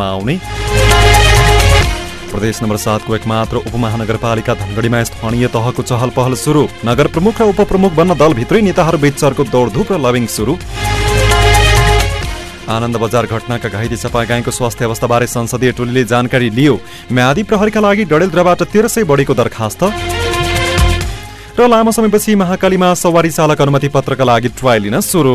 सञ्चालनमा आउने प्रदेश नम्बर सातको एकमात्र उपमहानगरपालिका धनगढीमा स्थानीय तहको चहल पहल सुरु। नगर प्रमुख र उपप्रमुख बन्न दलभित्रै नेताहरूबीच चर्को दौडधुप र लभिङ सुरु। आनन्द बजार घटनाका घाइते गाईको स्वास्थ्य अवस्थाबारे संसदीय टोलीले जानकारी लियो। म्यादी प्रहरीका लागि डडेलद्राबाट तेह्र सय बढीको दरखास्त। र लामो समयपछि महाकालीमा सवारी चालक अनुमति पत्रका लागि ट्रायल लिन सुरु।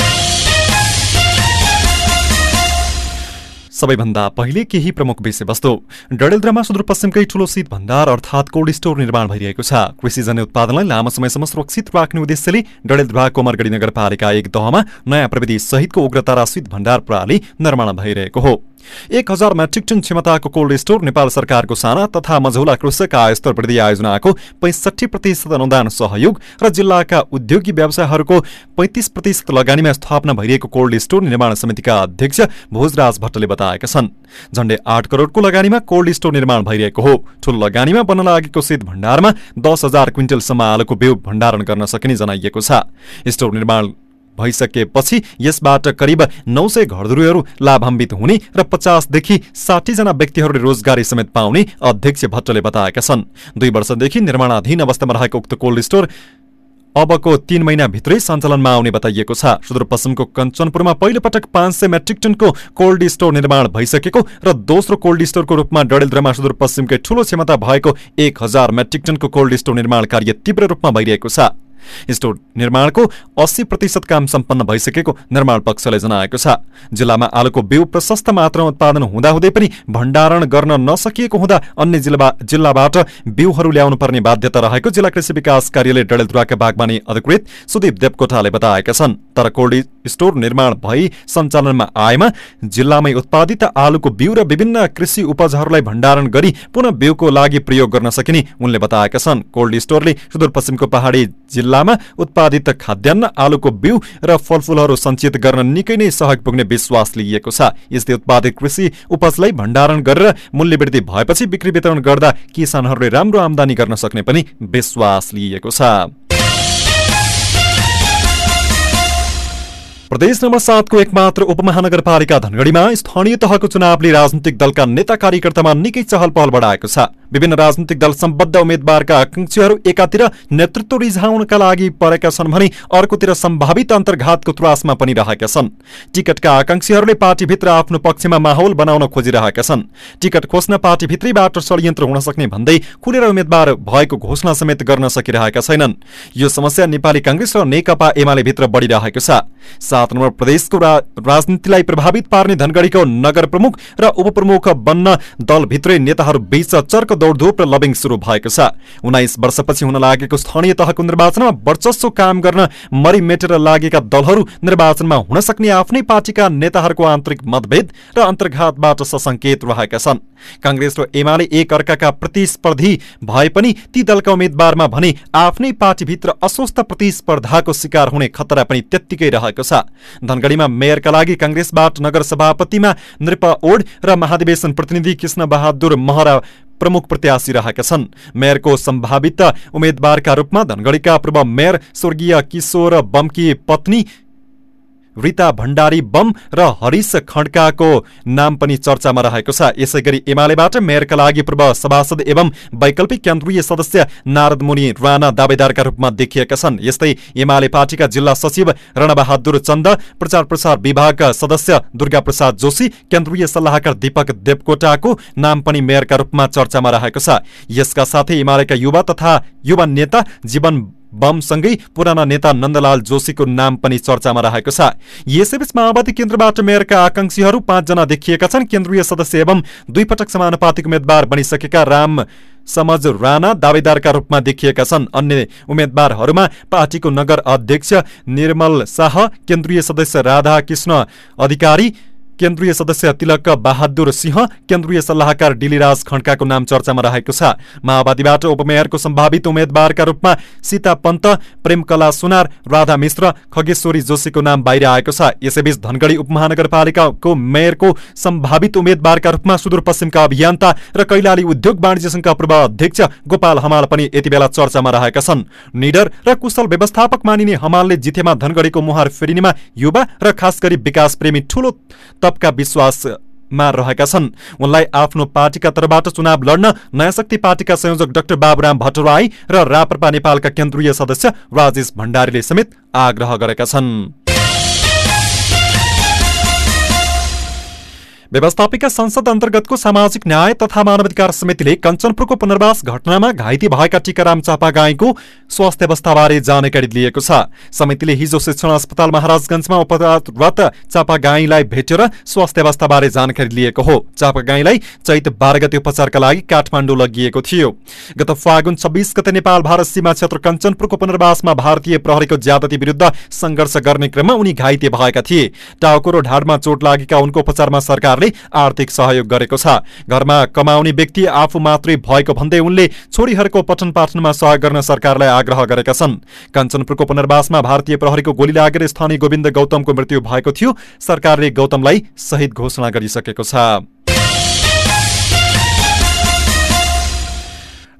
सबैभन्दा पहिले केही प्रमुख विषयवस्तु। डडेलद्रामा सुदूरपश्चिमकै ठूलो शीत भण्डार अर्थात् कोल्ड स्टोर निर्माण भइरहेको छ। कृषिजन्य उत्पादनलाई लामो समयसम्म सुरक्षित राख्ने उद्देश्यले डडेलद्रा कोमरगढी नगरपालिका एक दहमा नयाँ प्रविधि सहितको उग्रतारा शीत भण्डार प्रणाली निर्माण भइरहेको हो। एक हजार मेट्रिक टन क्षमताको कोल्ड स्टोर नेपाल सरकारको साना तथा मझौला कृषक आयस्तर वृद्धि आयोजनाको पैँसठी प्रतिशत अनुदान सहयोग र जिल्लाका उद्योगी व्यवसायहरूको पैँतिस प्रतिशत लगानीमा स्थापना भइरहेको कोल्ड स्टोर निर्माण समितिका अध्यक्ष भोजराज भट्टले बताएका छन्। झण्डै आठ करोडको लगानीमा कोल्ड स्टोर निर्माण भइरहेको हो। ठूलो लगानीमा बन्न लागेको शीत भण्डारमा दस हजार क्विन्टलसम्म आलुको बिउ भण्डारण गर्न सकिने जनाइएको छ। स्टोर निर्माण भइसकेपछि यसबाट करिब नौ सय घरधुरीहरू लाभान्वित हुने र पचासदेखि साठीजना व्यक्तिहरूले रोजगारी समेत पाउने अध्यक्ष भट्टले बताएका छन्। दुई वर्षदेखि निर्माणाधीन अवस्थामा रहेको उक्त कोल्ड स्टोर अबको तीन महिनाभित्रै सञ्चालनमा आउने बताइएको छ। सुदूरपश्चिमको कञ्चनपुरमा पहिलोपटक पाँच सय मेट्रिक टनको कोल्ड स्टोर निर्माण भइसकेको र दोस्रो कोल्ड स्टोरको रूपमा डडेलद्रामा सुदूरपश्चिमकै ठूलो क्षमता भएको एक हजार मेट्रिक टनको कोल्ड स्टोर निर्माण कार्य तीव्र रूपमा भइरहेको छ। स्टोर निर्माणको अस्सी प्रतिशत काम सम्पन्न भइसकेको निर्माण पक्षले जनाएको छ। जिल्लामा आलुको बिउ प्रशस्त मात्रामा उत्पादन हुँदाहुँदै पनि भण्डारण गर्न नसकिएको हुँदा अन्य जिल्लाबाट बिउहरू ल्याउनु पर्ने बाध्यता रहेको जिल्ला कृषि विकास कार्यालय डडेलधुराका बागवानी अधिकृत सुदीप देवकोटाले बताएका छन्। तर कोल्ड स्टोर निर्माण भई सञ्चालनमा आएमा जिल्लामै उत्पादित आलुको बिउ र विभिन्न कृषि उपजहरूलाई भण्डारण गरी पुनः बिउको लागि प्रयोग गर्न सकिने उनले बताएका छन्। कोल्ड स्टोरले सुदूरपश्चिमको पहाडी जिल्ला जिल्लामा उत्पादित खाद्यान्न आलुको बिउ र फलफूलहरू सञ्चित गर्न निकै नै सहयोग पुग्ने विश्वास लिइएको छ। यस्तै उत्पादित कृषि उपजलाई भण्डारण गरेर मूल्य वृद्धि भएपछि बिक्री वितरण गर्दा किसानहरूले राम्रो आमदानी गर्न सक्ने पनि विश्वास लिइएको छ। प्रदेश नम्बर सातको एकमात्र उपमहानगरपालिका धनगढीमा स्थानीय तहको चुनावले राजनीतिक दलका नेता कार्यकर्तामा निकै चहल पहल बढाएको छ। विभिन्न राजनीतिक दल सम्बद्ध उम्मेद्वारका आकांक्षीहरू एकातिर नेतृत्व रिझाउनका लागि परेका छन् भने अर्कोतिर सम्भावित अन्तर्घातको त्रासमा पनि रहेका छन्। टिकटका आकांक्षीहरूले पार्टीभित्र आफ्नो पक्षमा माहौल बनाउन खोजिरहेका छन्। टिकट खोज्न पार्टीभित्रैबाट षड्यन्त्र हुन सक्ने भन्दै खुलेर उम्मेद्वार भएको घोषणा समेत गर्न सकिरहेका छैनन्। यो समस्या नेपाली काङ्ग्रेस र नेकपा एमाले भित्र बढिरहेको छ। सात नम्बर प्रदेशको राजनीतिलाई प्रभावित पार्ने धनगढीको नगर प्रमुख र उपप्रमुख बन्न दलभित्रै नेताहरू बीच चर्क दौडधुप र लबिङ सुरु भएको छ। उन्नाइस वर्षपछि हुन लागेको स्थानीय तहको निर्वाचनमा वर्चस्व काम गर्न मरिमेटेर लागेका दलहरू निर्वाचनमा हुन सक्ने आफ्नै पार्टीका नेताहरूको आन्तरिक मतभेद र अन्तर्घातबाट ससंकेत रहेका छन्। काङ्ग्रेस र एमाले एक अर्काका प्रतिस्पर्धी भए पनि ती दलका उम्मेद्वारमा भने आफ्नै पार्टीभित्र अस्वस्थ प्रतिस्पर्धाको शिकार हुने खतरा पनि त्यत्तिकै रहेको छ। धनगढीमा मेयरका लागि काङ्ग्रेसबाट नगर सभापतिमा नृप ओड र महाधिवेशन प्रतिनिधि कृष्ण बहादुर महरा प्रमुख प्रत्याशी रहेका छन्। मेयरको सम्भावित उम्मेद्वारका रूपमा धनगढीका पूर्व मेयर स्वर्गीय किशोर बमकी पत्नी रिता भण्डारी बम र हरिश खड्काको नाम पनि चर्चामा रहेको छ। यसै गरी एमालेबाट मेयरका लागि पूर्व सभासद एवं वैकल्पिक केन्द्रीय सदस्य नारद मुनि राणा दावेदारका रूपमा देखिएका छन्। यस्तै एमाले पार्टीका जिल्ला सचिव रणबहादुर चन्द प्रचार प्रसार विभागका सदस्य दुर्गा प्रसाद जोशी केन्द्रीय सल्लाहकार दीपक देवकोटाको नाम पनि मेयरका रूपमा चर्चामा रहेको छ। यसका साथै एमालेका युवा तथा युवा नेता जीवन बमसँगै पुराना नेता नन्दलाल जोशीको नाम पनि चर्चामा रहेको छ। यसैबीच माओवादी केन्द्रबाट मेयरका आकांक्षीहरू पाँचजना देखिएका छन्। केन्द्रीय सदस्य एवं दुई पटक समानुपातिक उम्मेद्वार बनिसकेका राम समझ राणा दावेदारका रूपमा देखिएका छन्। अन्य उम्मेद्वारहरूमा पार्टीको नगर अध्यक्ष निर्मल शाह केन्द्रीय सदस्य राधा कृष्ण अधिकारी केन्द्रीय सदस्य तिलक बहादुर सिंह केन्द्रीय सल्लाहकार डिलिराज खड्काको नाम चर्चामा रहेको छ। माओवादीबाट उपमेयरको सम्भावित उम्मेद्वारका रूपमा सीता पन्त प्रेमकला सुनार राधा मिश्र खगेश्वरी जोशीको नाम बाहिर आएको छ। यसैबीच धनगढ़ी उपमहानगरपालिकाको मेयरको सम्भावित उम्मेद्वारका रूपमा सुदूरपश्चिमका अभियन्ता र कैलाली उद्योग वाणिज्य संघका पूर्व अध्यक्ष गोपाल हमाल पनि यति बेला चर्चामा रहेका छन्। निडर र कुशल व्यवस्थापक मानिने हमालले जितेमा धनगढ़ीको मुहार फेरिनेमा युवा र खास गरी विकास प्रेमी ठूलो तबका विश्वास मा रहेका छन्। उनलाई आफ्नो पार्टीका तर्फबाट चुनाव लड्न नयाँ शक्ति पार्टीका संयोजक डाक्टर बाबुराम भट्टराई र राप्रपा नेपालका केन्द्रीय सदस्य राजेश भण्डारीले समेत आग्रह गरेका छन्। व्यवस्थापिका संसद अन्तर्गतको सामाजिक न्याय तथा मानवाधिकार समितिले कञ्चनपुरको पुनर्वास घटनामा घाइते भएका टीकाराम चापागाईको स्वास्थ्य अवस्थाबारे जानकारी लिएको छ। समितिले हिजो शिक्षण अस्पताल महाराजगंजमा उपचाररत चापागाईलाई भेटेर स्वास्थ्य अवस्थाबारे जानकारी लिएको हो। चापागाईलाई चैत बाह्र गते उपचारका लागि काठमाडौँ लगिएको थियो। गत फागुन छब्बीस गते नेपाल भारत सीमा क्षेत्र कञ्चनपुरको पुनर्वासमा भारतीय प्रहरीको ज्यादती विरुद्ध संघर्ष गर्ने क्रममा उनी घाइते भएका थिए। टाउको र ढाडमा चोट लागेका उनको उपचारमा सरकार सरकारले आर्थिक सहयोग गरेको छ। घरमा कमाउने व्यक्ति आफू मात्रै भएको भन्दै उनले छोरीहरूको पठन पाठनमा सहयोग गर्न सरकारलाई आग्रह गरेका छन्। कञ्चनपुरको पुनर्वासमा भारतीय प्रहरीको गोली लागेर स्थानीय गोविन्द गौतमको मृत्यु भएको थियो। सरकारले गौतमलाई शहीद घोषणा गरिसकेको छ।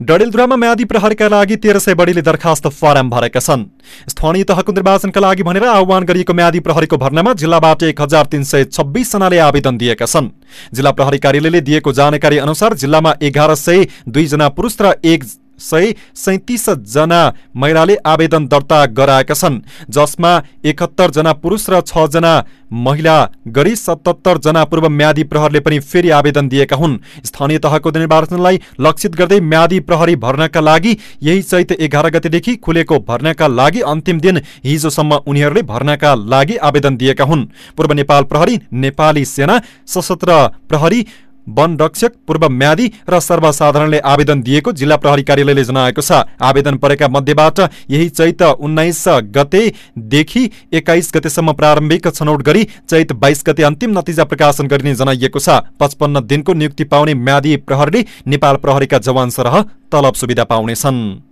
डडेलधुरामा म्यादी प्रहरीका लागि तेह्र सय बढीले दरखास्त फारम भरेका छन्। स्थानीय तहको निर्वाचनका लागि भनेर आह्वान गरिएको म्यादी प्रहरीको भर्नामा जिल्लाबाट एक हजार तीन सय छब्बिसजनाले आवेदन दिएका छन्। जिल्ला प्रहरी कार्यालयले दिएको जानकारी अनुसार जिल्लामा एघार सय दुईजना पुरुष र एक सय सैतिस जना महिलाले आवेदन दर्ता गराएका छन् जसमा एकहत्तर जना पुरुष र छ जना महिला गरी सतहत्तर जना पूर्व म्यादी प्रहरले पनि फेरि आवेदन दिएका हुन्। स्थानीय तहको निर्वाचनलाई लक्षित गर्दै म्यादी प्रहरी भर्नाका लागि यही चैत एघार गतेदेखि खुलेको भर्नाका लागि अन्तिम दिन हिजोसम्म उनीहरूले भर्नाका लागि आवेदन दिएका हुन्। पूर्व नेपाल प्रहरी नेपाली सेना सशस्त्र प्रहरी वन रक्षक पूर्व म्यादी र सर्वसाधारणले आवेदन दिएको जिल्ला प्रहरी कार्यालयले जनाएको छ। आवेदन परेका मध्येबाट यही चैत उन्नाइस गतेदेखि एक्काइस गतेसम्म प्रारम्भिक छनौट गरी चैत बाइस गते अन्तिम नतिजा प्रकाशन गरिने जनाइएको छ। पचपन्न दिनको नियुक्ति पाउने म्यादी प्रहरीले नेपाल प्रहरीका जवान सरह तलब सुविधा पाउनेछन्।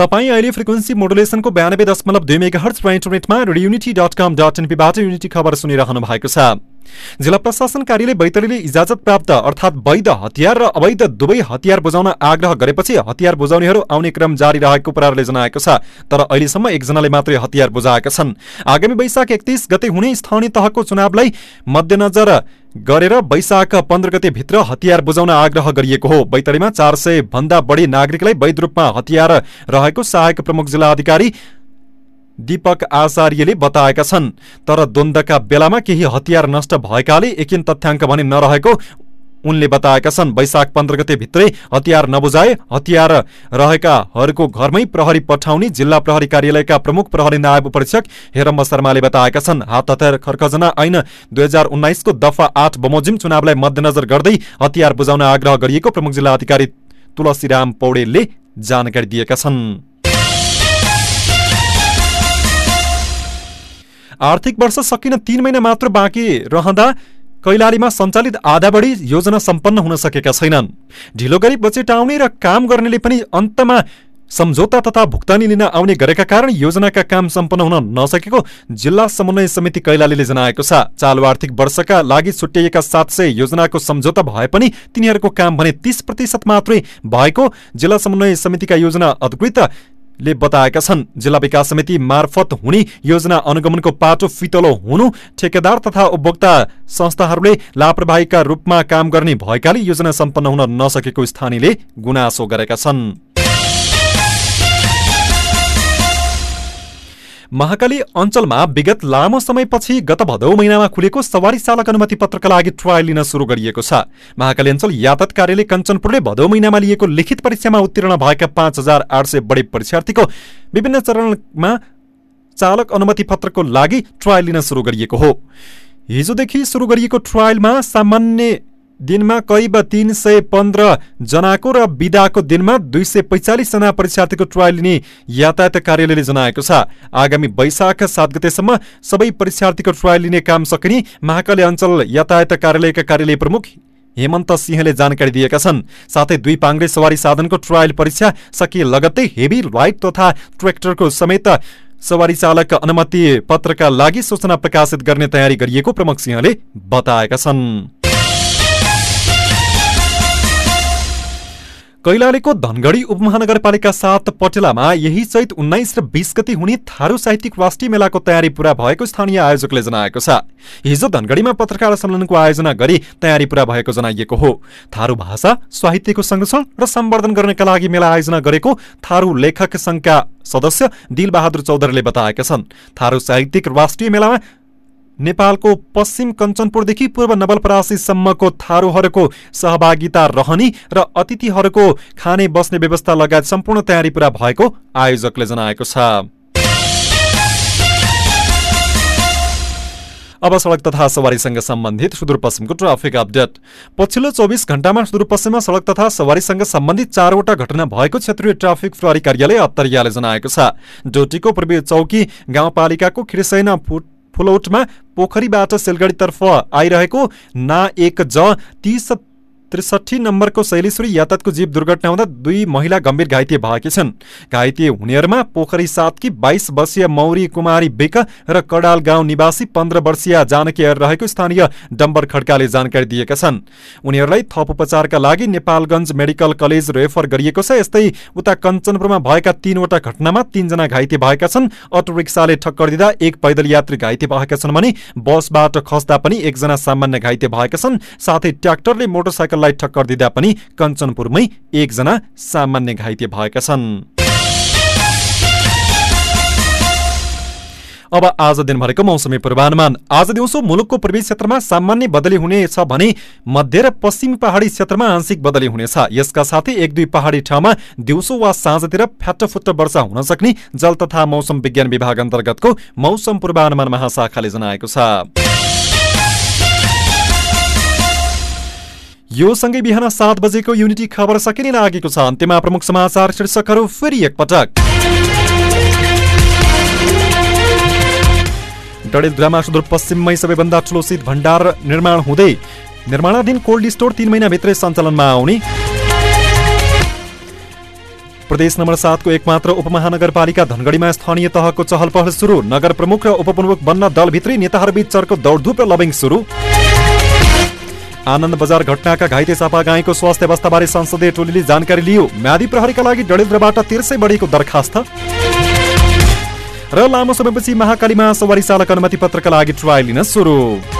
तपाईँ अहिले फ्रिक्वेन्सी मोडुलेसनको बयानब्बे दशमलव दुई मेगा हर्च इन्टरनेटमा युनिटी डट कम डट एनपीबाट युनिटी खबर सुनिरहनु भएको छ। जिल्ला प्रशासन कार्यालय बैतडीले इजाजत प्राप्त अर्थात् वैध हतियार र अवैध दुवै हतियार बुझाउन आग्रह गरेपछि हतियार बुझाउनेहरू आउने क्रम जारी रहेको प्रहरले जनाएको छ तर अहिलेसम्म एकजनाले मात्रै हतियार बुझाएका छन्। आगामी वैशाख एकतिस गते हुने स्थानीय तहको चुनावलाई मध्यनजर गरेर वैशाख पन्ध्र गते भित्र हतियार बुझाउन आग्रह गरिएको हो। बैतडीमा चार सय भन्दा बढी नागरिकलाई वैध रूपमा हतियार रहेको सहायक प्रमुख जिल्ला अधिकारी दीपक आचार्यले बताएका छन्। तर द्वन्दका बेलामा केही हतियार नष्ट भएकाले एकिन तथ्याङ्क भने नरहेको उनले बताएका छन् वैशाख पन्ध्र गते भित्रै हतियार नबुझाए हतियार रहेकाहरूको घरमै प्रहरी पठाउने जिल्ला प्रहरी कार्यालयका प्रमुख प्रहरी नायब परीक्षक हेरम्ब शर्माले बताएका छन्। हात हतियार खर्खजना ऐन दुई हजार उन्नाइसको दफा आठ बमोजिम चुनावलाई मध्यनजर गर्दै हतियार बुझाउन आग्रह गरिएको प्रमुख जिल्ला अधिकारी तुलसीराम पौडेलले जानकारी दिएका छन्। आर्थिक वर्ष सकिन तीन महिना मात्र बाँकी रहँदा कैलालीमा सञ्चालित आधा बढी योजना सम्पन्न हुन सकेका छैनन्। ढिलो गरी बजेट आउने र काम गर्नेले पनि अन्तमा सम्झौता तथा भुक्तानी लिन आउने गरेका कारण योजनाका काम सम्पन्न हुन नसकेको जिल्ला समन्वय समिति कैलालीले जनाएको छ। चालु आर्थिक वर्षका लागि छुट्याइएका सात सय योजनाको सम्झौता भए पनि तिनीहरूको काम भने तीस प्रतिशत मात्रै भएको जिल्ला समन्वय समितिका योजना अधिकृत ले बताएका छन्। जिल्ला विकास समिति मार्फत हुने योजना अनुगमनको पाटो फितलो हुनु ठेकेदार तथा उपभोक्ता संस्थाहरूले लापरवाहीका रूपमा काम गर्ने भएकाले योजना सम्पन्न हुन नसकेको स्थानीयले गुनासो गरेका छन्। महाकाली अञ्चलमा विगत लामो समयपछि गत भदौ महिनामा खुलेको सवारी चालक अनुमति पत्रका लागि ट्रायल लिन सुरु गरिएको छ। महाकाली अञ्चल यातायात कार्यालय कञ्चनपुरले भदौ महिनामा लिएको लिखित परीक्षामा उत्तीर्ण भएका पाँच हजार आठ सय बढी परीक्षार्थीको विभिन्न चरणमा चालक अनुमति पत्रको लागि ट्रायल लिन सुरु गरिएको हो। हिजोदेखि सुरु गरिएको ट्रायलमा सामान्य दिनमा करिब तिन सय पन्ध्र जनाको र विदाको दिनमा दुई सय पैँचालिसजना परीक्षार्थीको ट्रायल लिने यातायात कार्यालयले जनाएको छ। आगामी वैशाख सात गतेसम्म सबै परीक्षार्थीको ट्रायल लिने काम सकिने महाकाली अञ्चल यातायात कार्यालयका कार्यालय प्रमुख हेमन्त सिंहले जानकारी दिएका छन्। साथै दुई पाङ्ग्रे सवारी साधनको ट्रायल परीक्षा सकिए लगत्तै हेभी लाइट तथा ट्र्याक्टरको समेत सवारी चालक अनुमति पत्रका लागि सूचना प्रकाशित गर्ने तयारी गरिएको प्रमुख सिंहले बताएका छन्। कैलालीको धनगढी उपमहानगरपालिका सात पटेलामा यही चैत उन्नाइस र बीस गति हुने थारू साहित्यिक राष्ट्रिय मेलाको तयारी पूरा भएको स्थानीय आयोजकले जनाएको छ। हिजो धनगढीमा पत्रकार सम्मेलनको आयोजना गरी तयारी पूरा भएको जनाइएको हो। थारू भाषा साहित्यको संरक्षण र सम्वर्धन गर्नका लागि मेला आयोजना गरेको थारू लेखक संघका सदस्य दिलबहादुर चौधरीले बताएका छन्। थारू साहित्यिक राष्ट्रिय मेलामा नेपालको पश्चिम कञ्चनपुरदेखि पूर्व नवलपरासीसम्मको थारूहरूको सहभागिता रहने र अतिथिहरूको खाने बस्ने व्यवस्था लगायत सम्पूर्ण तयारी पूरा भएको आयोजकले जनाएको छ। अब सड़क तथा सवारीसँग सम्बन्धित सुदूरपश्चिमको ट्राफिक अपडेट। पछिल्लो चौबिस घण्टामा सुदूरपश्चिममा सड़क तथा सवारीसँग सम्बन्धित चारवटा घटना भएको क्षेत्रीय ट्राफिक प्रहरी कार्यालय अत्तरियाले जनाएको छ। डोटीको पूर्वी चौकी गाउँपालिकाको खिरसैना फुट फुलौटमा पोखरीबाट सिलगढीतर्फ आइरहेको ना एक ज तीस त्रिसठी नम्बरको शैलेश्वरी यातायातको जीव दुर्घटना हुँदा दुई महिला गम्भीर घाइते भएकी छन्। घाइते हुनेहरूमा पोखरी सातकी बाइस वर्षीय मौरी कुमारी बेक र कडाल गाउँ निवासी पन्ध्र वर्षीय जानकी रहेको स्थानीय डम्बर खड्काले जानकारी दिएका छन्। उनीहरूलाई थप उपचारका लागि नेपालगञ्ज मेडिकल कलेज रेफर गरिएको छ। यस्तै उता कञ्चनपुरमा भएका तीनवटा घटनामा तीनजना घाइते भएका छन्। अटो रिक्साले ठक्कर दिँदा एक पैदल यात्री घाइते भएका छन् भने बसबाट खस्दा पनि एकजना सामान्य घाइते भएका छन्। साथै ट्र्याक्टरले मोटरसाइकल मोटरसाइकललाई टक्कर दिँदा पनि कञ्चनपुरमै एकजना सामान्य घाइते भएका छन्। अब आज दिनभरिको मौसमी पूर्वानुमान। आज दिउँसो मुलुकको पूर्वी क्षेत्रमा सामान्य बदली हुनेछ भने मध्य र पश्चिमी पहाडी क्षेत्रमा आंशिक बदली हुनेछ। यसका साथै एक दुई पहाडी ठाउँमा दिउँसो वा साँझतिर फ्याटफुट्ट वर्षा हुन सक्ने जल तथा मौसम विज्ञान विभाग अन्तर्गतको मौसम पूर्वानुमान महाशाखाले जनाएको छ। यो सँगै बिहान सात बजेको युनिटी खबर सकिने लागेको छ। अन्त्यमा प्रमुख समाचार शीर्षकहरू फेरि एकपटक। डडेलधुरामा सुदूरपश्चिममै सबैभन्दा ठुलो शीत भण्डार निर्माण हुँदै निर्माणाधीन कोल्ड स्टोर तीन महिनाभित्रै सञ्चालनमा आउने। प्रदेश नम्बर सातको एकमात्र उपमहानगरपालिका धनगढीमा स्थानीय तहको चहल पहल सुरु। नगर प्रमुख र उपप्रमुख बन्न दलभित्रै नेताहरूबीच चर्को दौडधुप र लबिङ सुरु। आनन्द बजार घटनाका घाइते गाईको स्वास्थ्य अवस्थाबारे संसदीय टोलीले जानकारी लियो। म्यादी प्रहरीका लागि डडेलद्रबाट तिर्सै बढीको दरखास्त। र लामो समयपछि महाकालीमा सवारी चालक अनुमति पत्रका लागि ट्रायल लिन सुरु।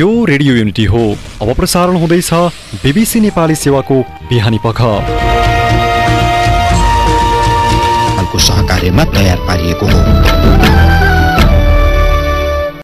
यो रेडियो युनिटी हो। अब प्रसारण हुँदैछ बिबिसी नेपाली सेवाको बिहानी पख। सहकार्यमा तयार पारिएको हो।